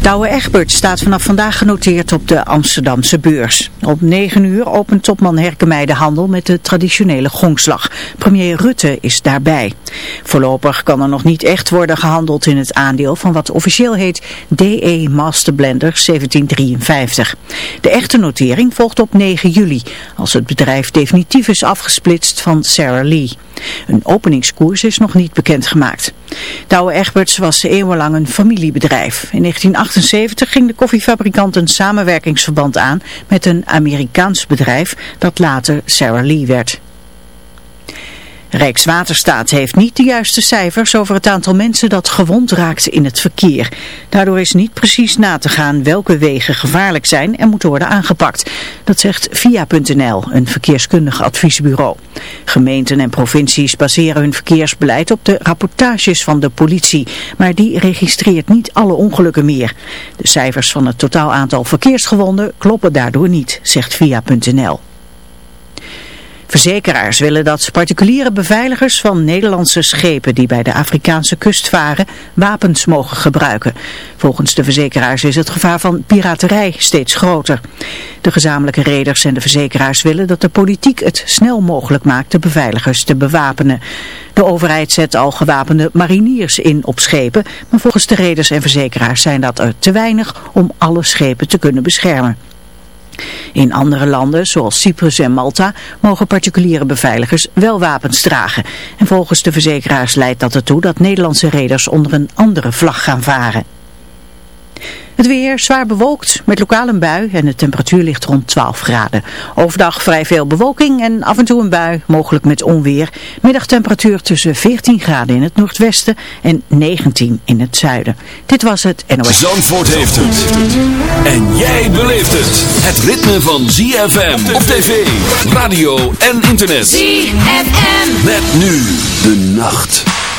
Douwe Egbert staat vanaf vandaag genoteerd op de Amsterdamse beurs. Op 9 uur opent topman Herkemij de handel met de traditionele gongslag. Premier Rutte is daarbij. Voorlopig kan er nog niet echt worden gehandeld in het aandeel van wat officieel heet DE Master Blender 1753. De echte notering volgt op 9 juli, als het bedrijf definitief is afgesplitst van Sarah Lee. Een openingskoers is nog niet bekendgemaakt. Douwe Egberts was eeuwenlang een familiebedrijf. In 1978 ging de koffiefabrikant een samenwerkingsverband aan met een Amerikaans bedrijf dat later Sarah Lee werd. Rijkswaterstaat heeft niet de juiste cijfers over het aantal mensen dat gewond raakt in het verkeer. Daardoor is niet precies na te gaan welke wegen gevaarlijk zijn en moeten worden aangepakt. Dat zegt Via.nl, een verkeerskundig adviesbureau. Gemeenten en provincies baseren hun verkeersbeleid op de rapportages van de politie, maar die registreert niet alle ongelukken meer. De cijfers van het totaal aantal verkeersgewonden kloppen daardoor niet, zegt Via.nl. Verzekeraars willen dat particuliere beveiligers van Nederlandse schepen die bij de Afrikaanse kust varen wapens mogen gebruiken. Volgens de verzekeraars is het gevaar van piraterij steeds groter. De gezamenlijke reders en de verzekeraars willen dat de politiek het snel mogelijk maakt de beveiligers te bewapenen. De overheid zet al gewapende mariniers in op schepen, maar volgens de reders en verzekeraars zijn dat er te weinig om alle schepen te kunnen beschermen. In andere landen, zoals Cyprus en Malta, mogen particuliere beveiligers wel wapens dragen. En volgens de verzekeraars leidt dat ertoe dat Nederlandse reders onder een andere vlag gaan varen. Het weer zwaar bewolkt met lokaal een bui en de temperatuur ligt rond 12 graden. Overdag vrij veel bewolking en af en toe een bui, mogelijk met onweer. Middagtemperatuur tussen 14 graden in het noordwesten en 19 in het zuiden. Dit was het NOS. Zandvoort heeft het. En jij beleeft het. Het ritme van ZFM op tv, radio en internet. ZFM. Met nu de nacht.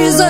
Break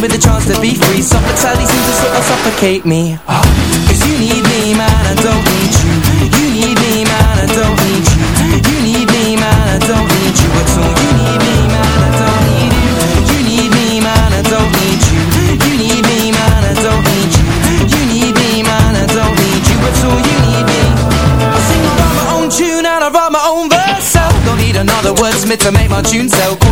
me the chance to be free. Suffocating seems to sort of suffocate me. Cause you need me, man, I don't need you. You need me, man, I don't need you. You need me, man, I don't need you at all. You need me, man, I don't need you. You need me, man, I don't need you. You need me, man, I don't need you. You need me, man, I don't need you at all. You need me. I sing, I my own tune and I write my own verse. Don't need another wordsmith to make my tune sell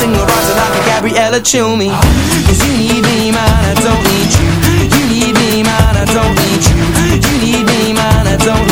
me Young singer rising like a Gabriella Cilmi Cause you need me man, I don't need you. You need me man, I don't need you. You need me man, I don't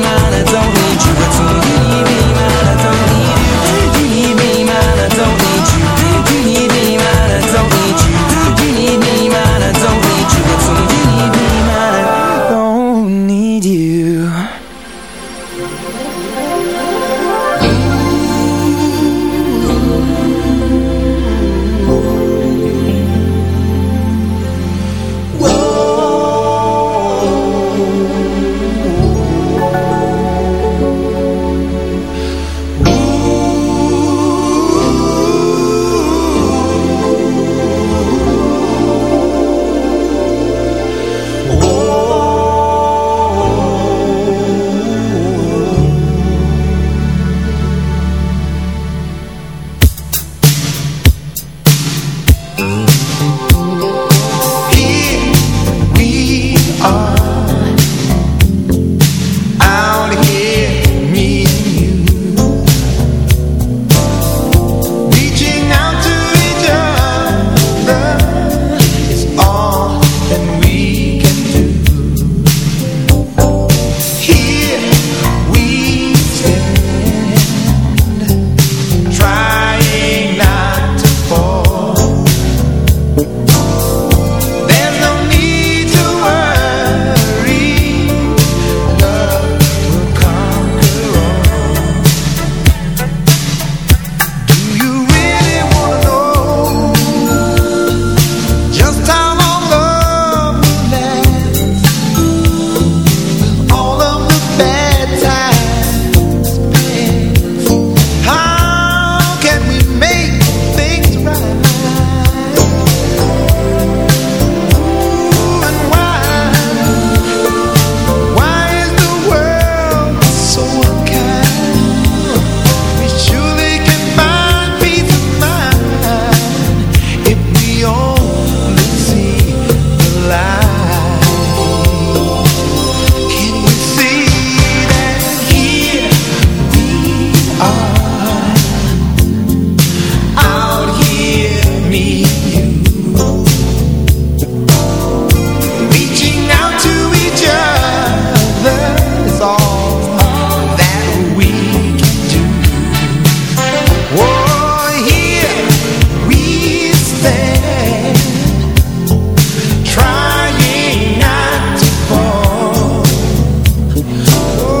Here Oh.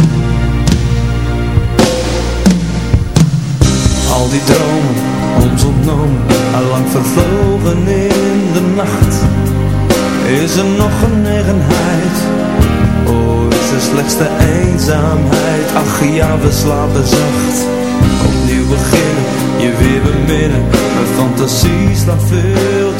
Al die dromen, ons ontnomen, allang vervlogen in de nacht. Is er nog genegenheid? Oh, is er slechts de eenzaamheid? Ach ja, we slapen zacht. Opnieuw beginnen, je weer beminnen. Mijn fantasie slaat veel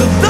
走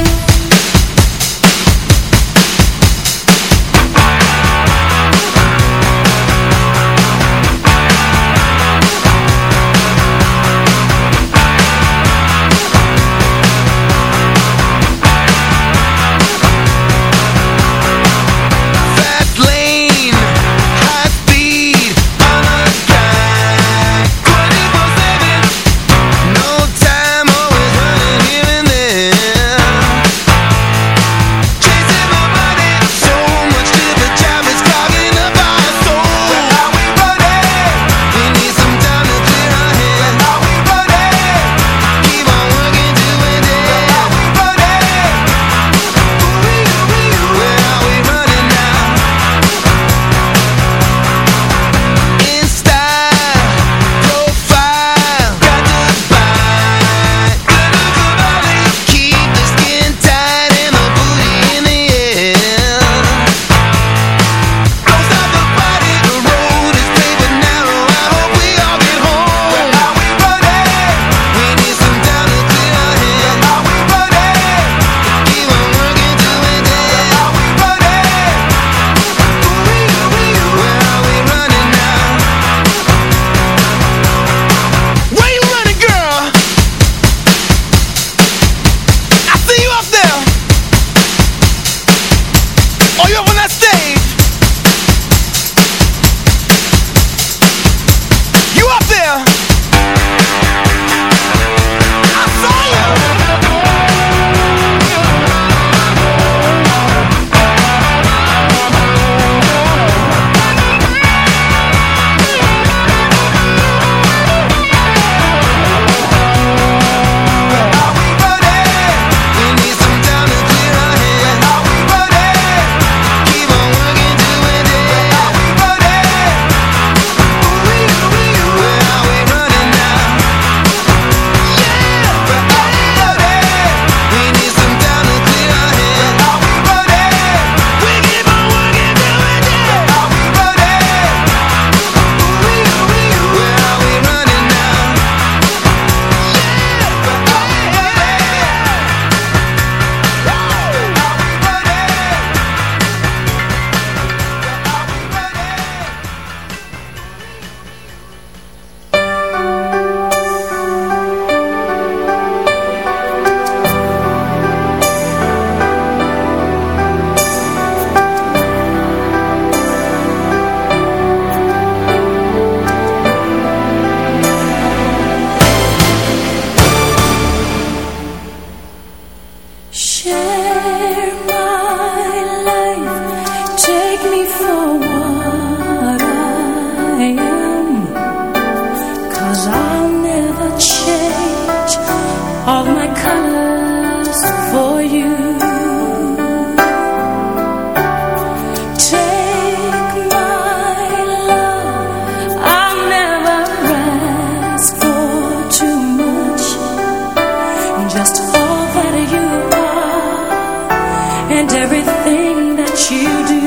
and everything that you do.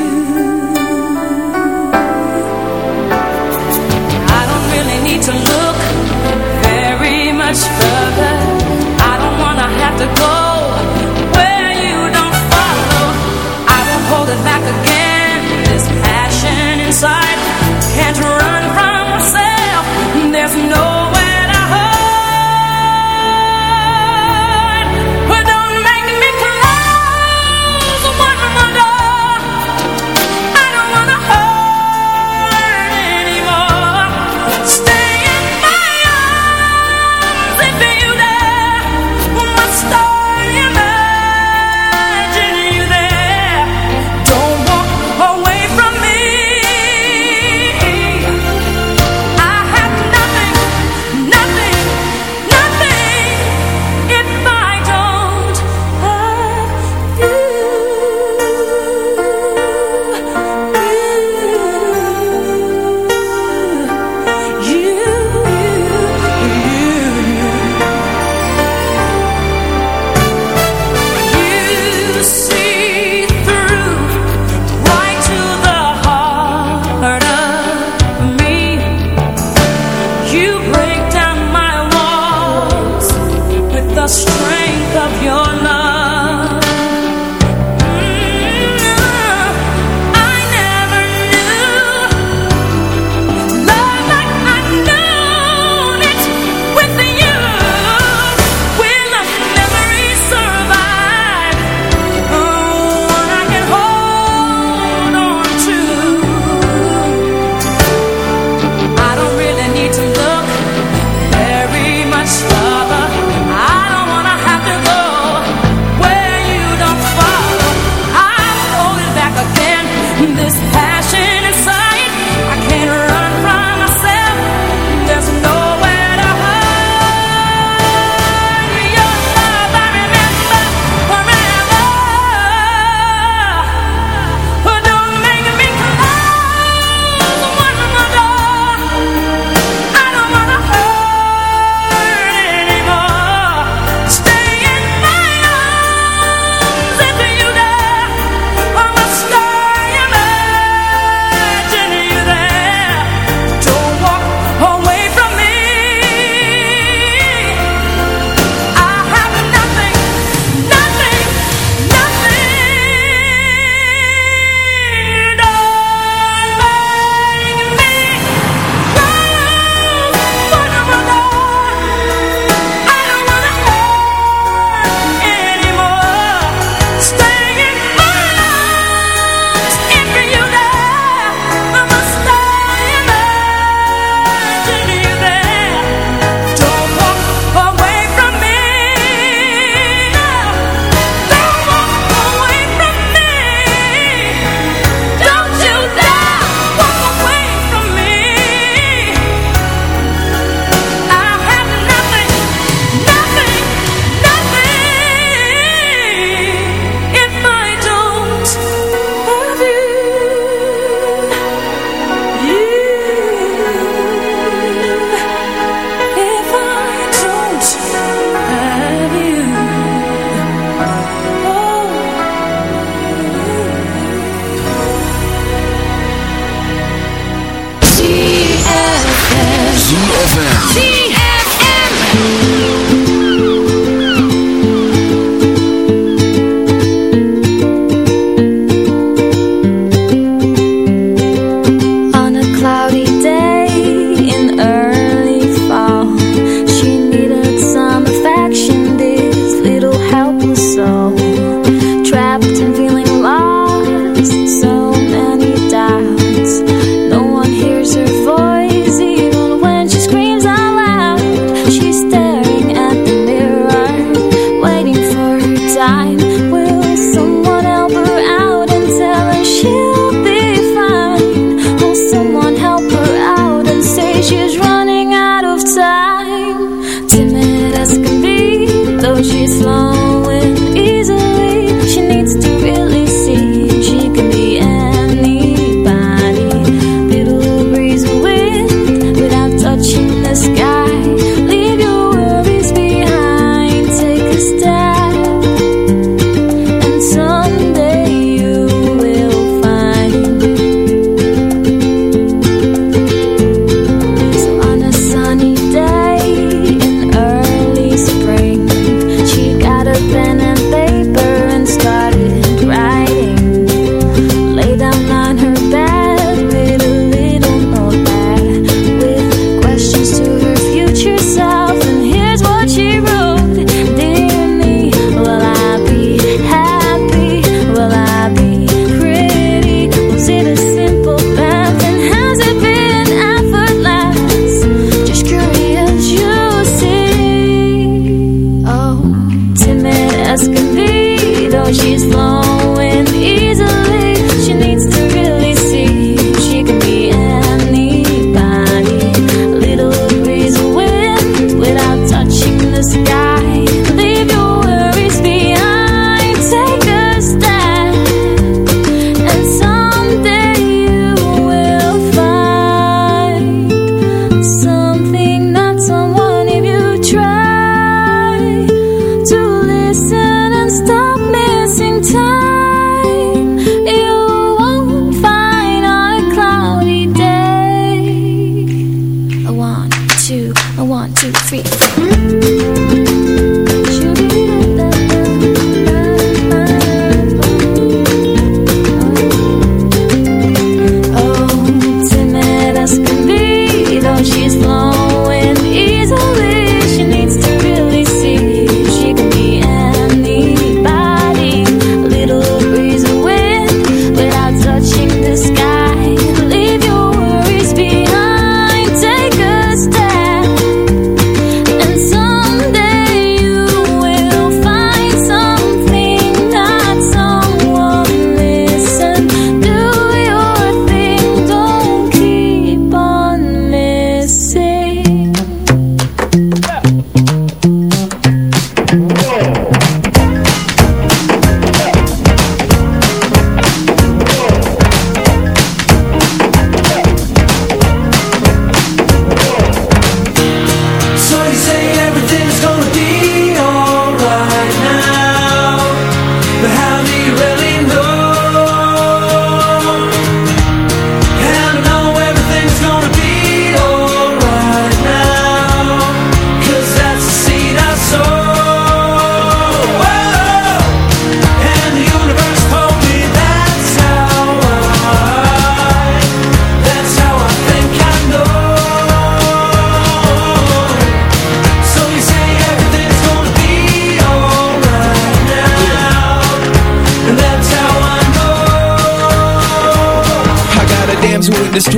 I don't really need to look very much further. I don't wanna have to go.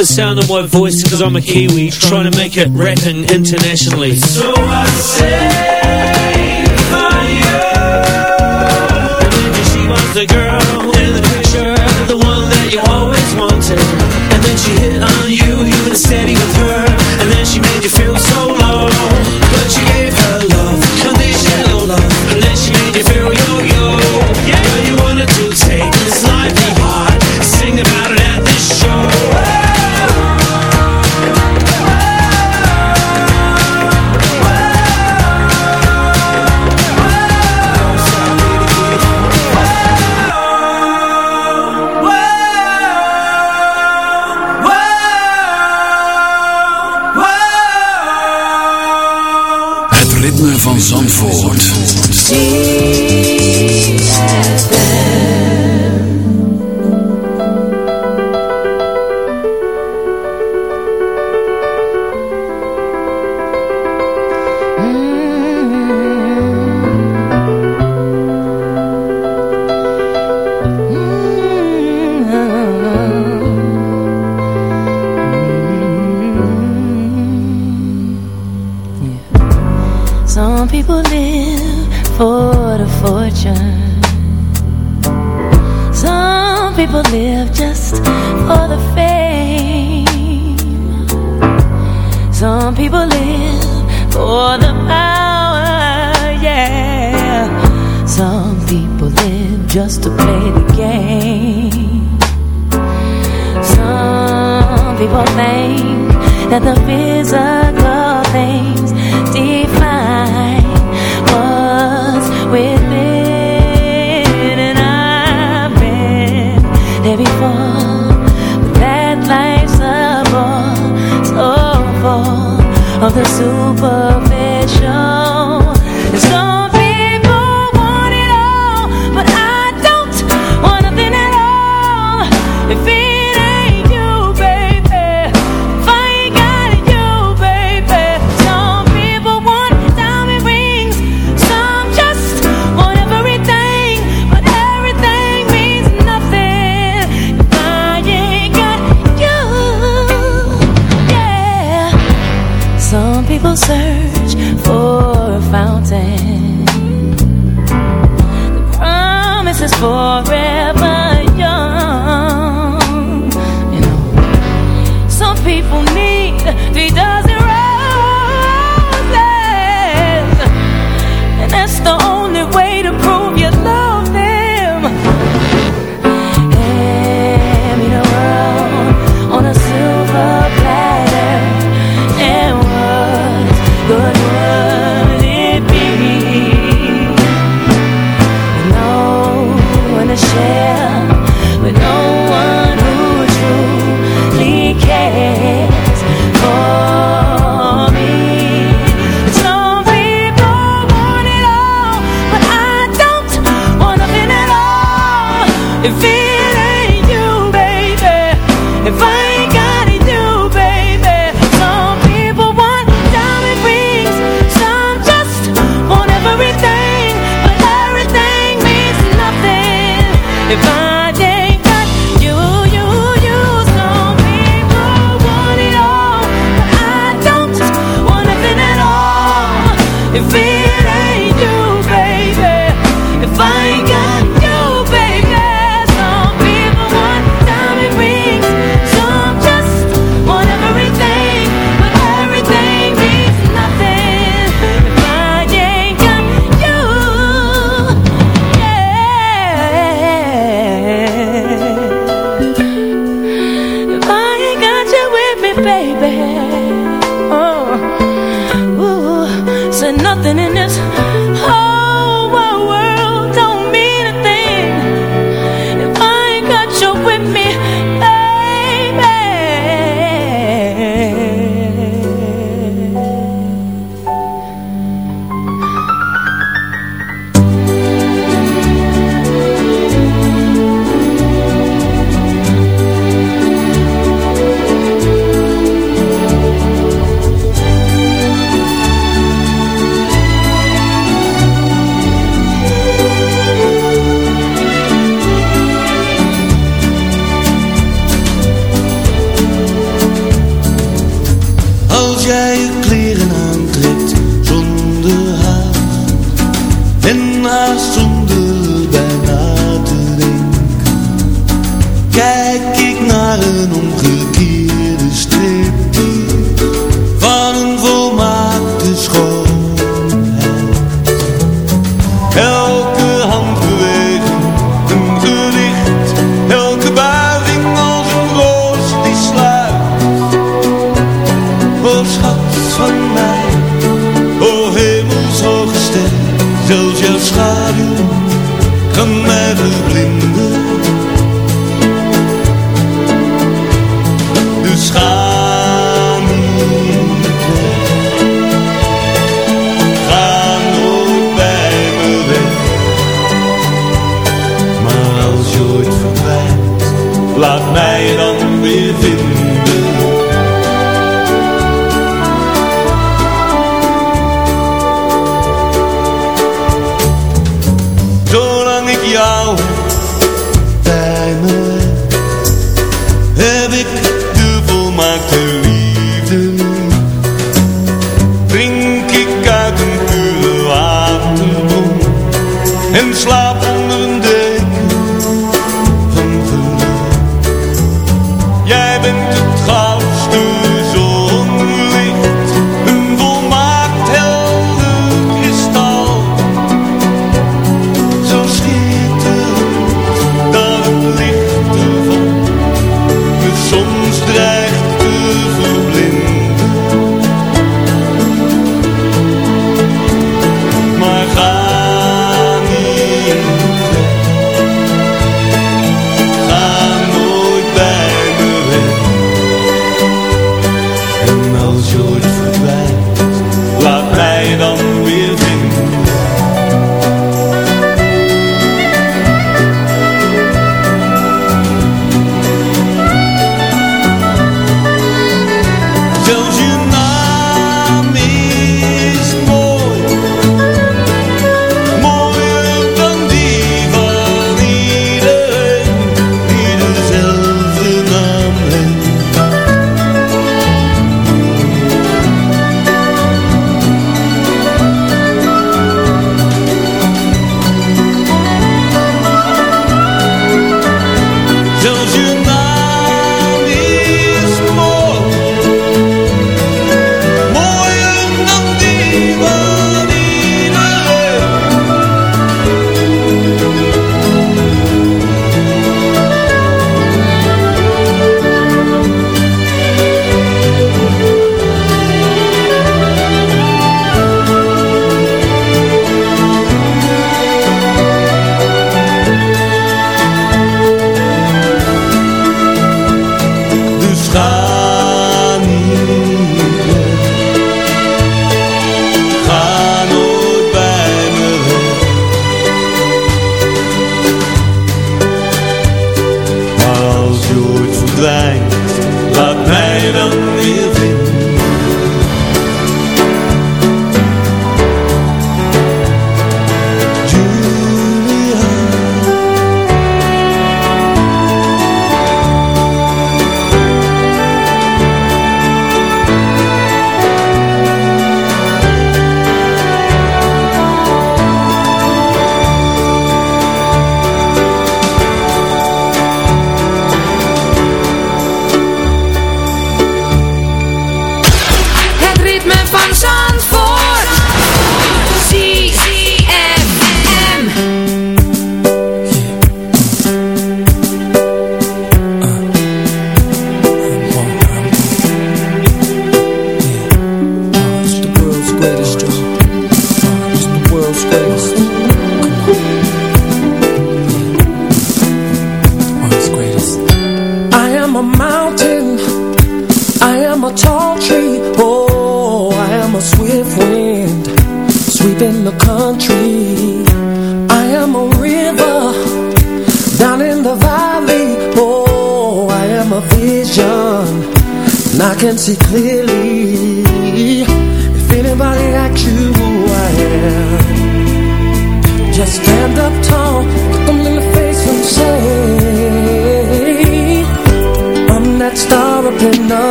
the sound of my voice because I'm a Kiwi Trying to make it rapping internationally. So I say for you And she was the girl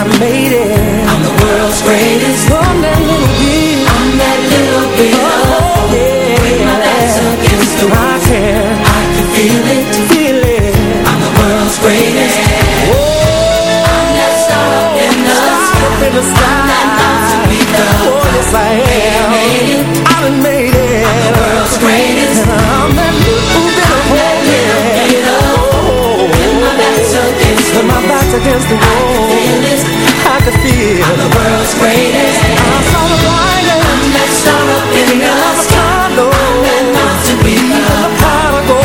I made it. I'm the world's greatest. I'm that little bit. I'm that little bit of hope. When my back's against the wall, I can. I can feel it. Feel it. I'm the world's greatest. I'm that star up in the sky. Up in the sky. I'm that mountain peak up Oh, yes I am. I made it. I made it. I'm the world's greatest. And I'm that little bit against my back's against the wall, I can feel. I'm the world's greatest. I saw the light. I'm that star up in the sky. I'm that mountain peak up high. I go.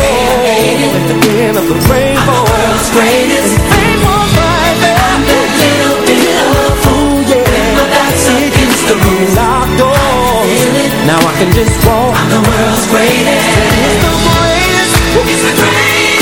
At the end of the rainbow. I'm the world's greatest. And fame was right there. I'm that little bit of hope. yeah. When my back's against the locked doors. Now I can just walk. I'm the world's greatest. It's the greatest. It's the greatest.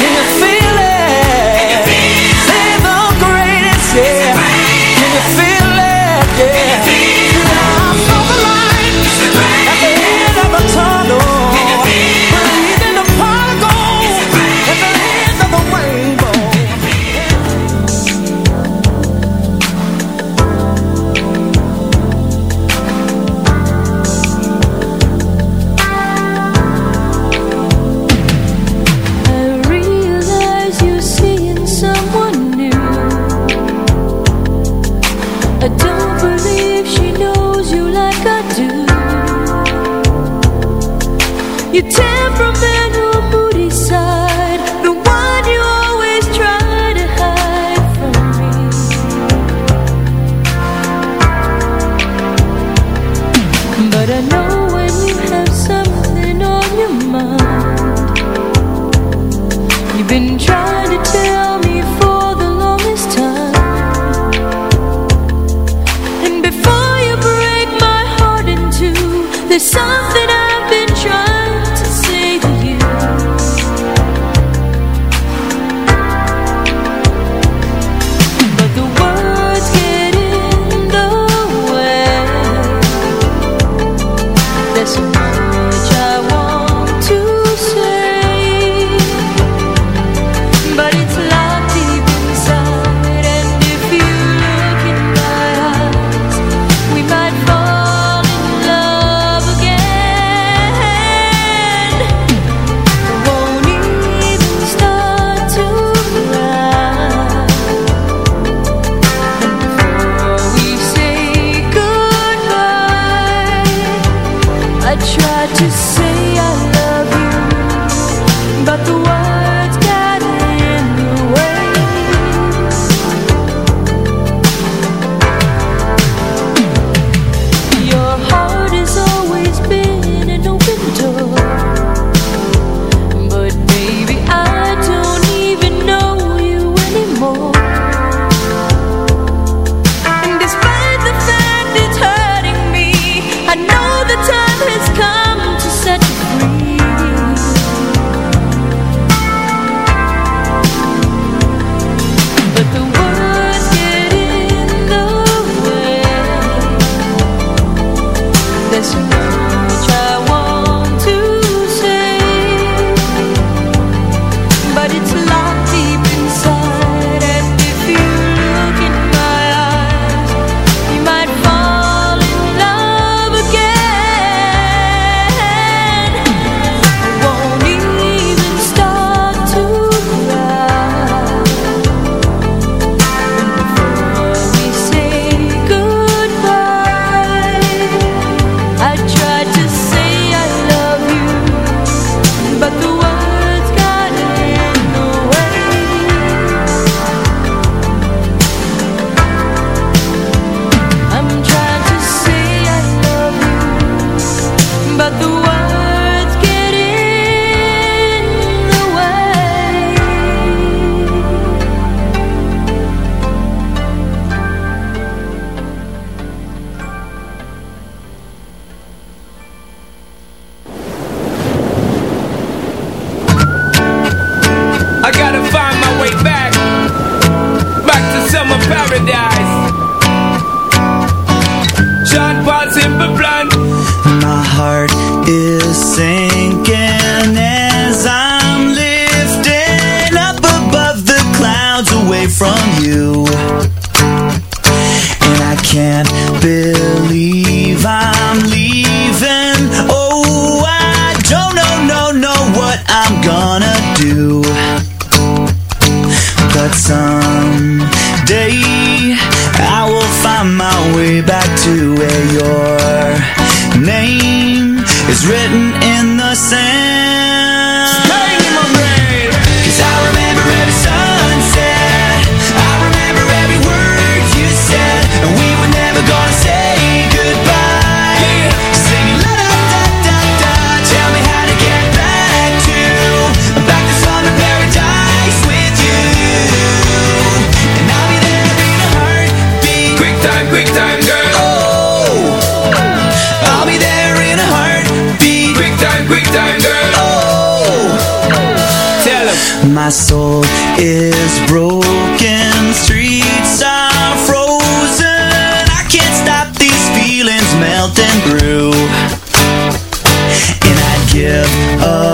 give up.